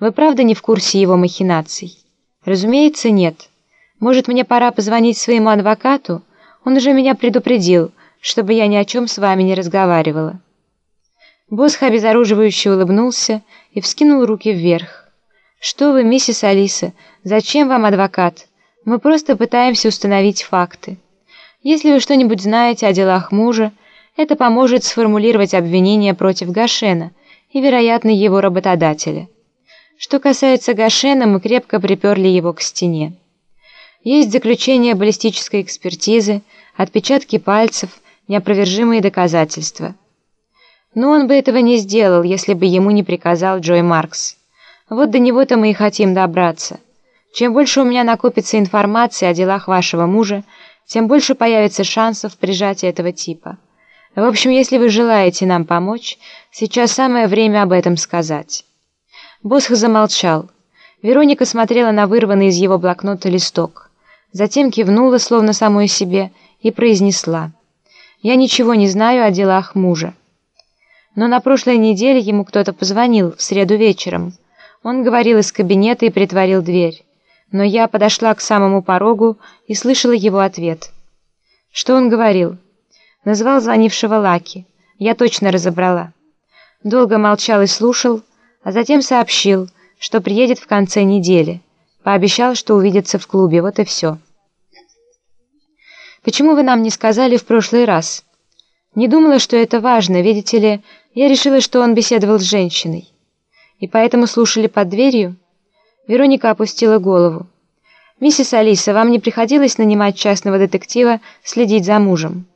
Вы правда не в курсе его махинаций? Разумеется, нет. Может, мне пора позвонить своему адвокату? Он уже меня предупредил, чтобы я ни о чем с вами не разговаривала. Босх обезоруживающе улыбнулся и вскинул руки вверх. «Что вы, миссис Алиса, зачем вам адвокат? Мы просто пытаемся установить факты. Если вы что-нибудь знаете о делах мужа, это поможет сформулировать обвинение против Гашена и, вероятно, его работодателя. Что касается Гашена, мы крепко приперли его к стене. Есть заключение баллистической экспертизы, отпечатки пальцев, неопровержимые доказательства. Но он бы этого не сделал, если бы ему не приказал Джой Маркс. Вот до него-то мы и хотим добраться. Чем больше у меня накопится информации о делах вашего мужа, тем больше появится шансов прижать этого типа. В общем, если вы желаете нам помочь, сейчас самое время об этом сказать». Босх замолчал. Вероника смотрела на вырванный из его блокнота листок. Затем кивнула, словно самой себе, и произнесла. «Я ничего не знаю о делах мужа». Но на прошлой неделе ему кто-то позвонил, в среду вечером. Он говорил из кабинета и притворил дверь. Но я подошла к самому порогу и слышала его ответ. Что он говорил? Назвал звонившего Лаки. Я точно разобрала. Долго молчал и слушал, а затем сообщил, что приедет в конце недели. Пообещал, что увидится в клубе, вот и все. «Почему вы нам не сказали в прошлый раз?» «Не думала, что это важно, видите ли, я решила, что он беседовал с женщиной. И поэтому слушали под дверью?» Вероника опустила голову. «Миссис Алиса, вам не приходилось нанимать частного детектива следить за мужем?»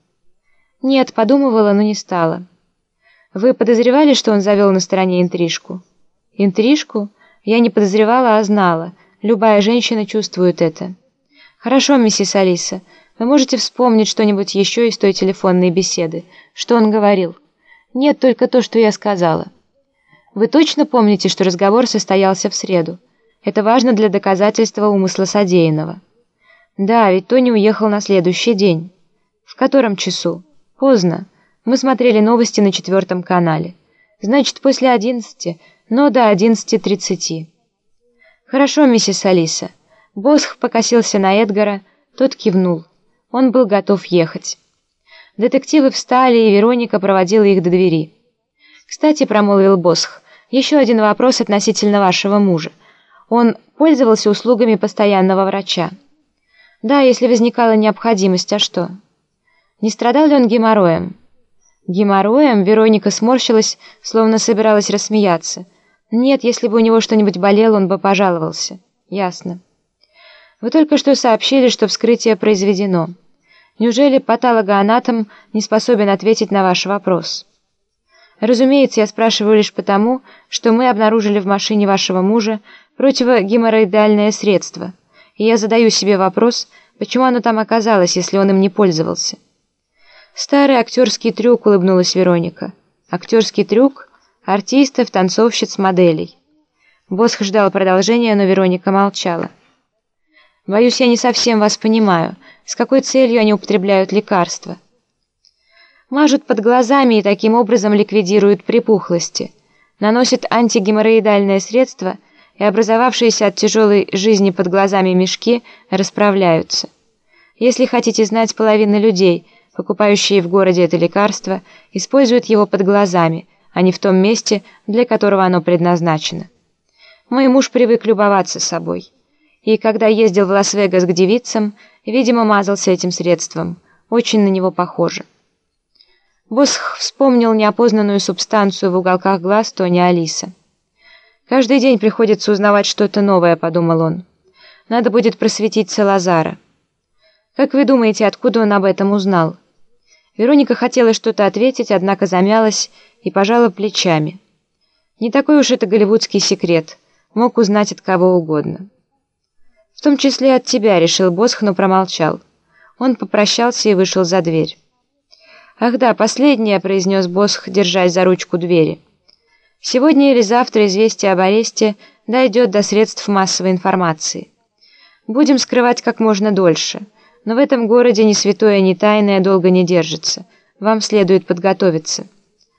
«Нет, подумывала, но не стала». «Вы подозревали, что он завел на стороне интрижку?» Интрижку? Я не подозревала, а знала. Любая женщина чувствует это. Хорошо, миссис Алиса. Вы можете вспомнить что-нибудь еще из той телефонной беседы? Что он говорил? Нет, только то, что я сказала. Вы точно помните, что разговор состоялся в среду? Это важно для доказательства умысла содеянного. Да, ведь Тони уехал на следующий день. В котором часу? Поздно. Мы смотрели новости на четвертом канале. Значит, после одиннадцати но до 11.30. «Хорошо, миссис Алиса». Босх покосился на Эдгара, тот кивнул. Он был готов ехать. Детективы встали, и Вероника проводила их до двери. «Кстати», — промолвил Босх, — «еще один вопрос относительно вашего мужа. Он пользовался услугами постоянного врача?» «Да, если возникала необходимость, а что?» «Не страдал ли он геморроем?» «Геморроем?» — Вероника сморщилась, словно собиралась рассмеяться — нет, если бы у него что-нибудь болело, он бы пожаловался. Ясно. Вы только что сообщили, что вскрытие произведено. Неужели патологоанатом не способен ответить на ваш вопрос? Разумеется, я спрашиваю лишь потому, что мы обнаружили в машине вашего мужа противогеморроидальное средство, и я задаю себе вопрос, почему оно там оказалось, если он им не пользовался. Старый актерский трюк, улыбнулась Вероника. Актерский трюк — артистов, танцовщиц, моделей. Босх ждал продолжения, но Вероника молчала. «Боюсь, я не совсем вас понимаю. С какой целью они употребляют лекарства?» «Мажут под глазами и таким образом ликвидируют припухлости. Наносят антигеморроидальное средство, и образовавшиеся от тяжелой жизни под глазами мешки расправляются. Если хотите знать, половина людей, покупающие в городе это лекарство, используют его под глазами – а не в том месте, для которого оно предназначено. Мой муж привык любоваться собой. И когда ездил в Лас-Вегас к девицам, видимо, мазался этим средством. Очень на него похоже. Босх вспомнил неопознанную субстанцию в уголках глаз Тони Алиса. «Каждый день приходится узнавать что-то новое», — подумал он. «Надо будет просветить Салазара». «Как вы думаете, откуда он об этом узнал?» Вероника хотела что-то ответить, однако замялась и пожала плечами. Не такой уж это голливудский секрет, мог узнать от кого угодно. «В том числе от тебя», — решил Босх, но промолчал. Он попрощался и вышел за дверь. «Ах да, последнее», — произнес Босх, держась за ручку двери. «Сегодня или завтра известие об аресте дойдет до средств массовой информации. Будем скрывать как можно дольше, но в этом городе ни святое, ни тайное долго не держится. Вам следует подготовиться».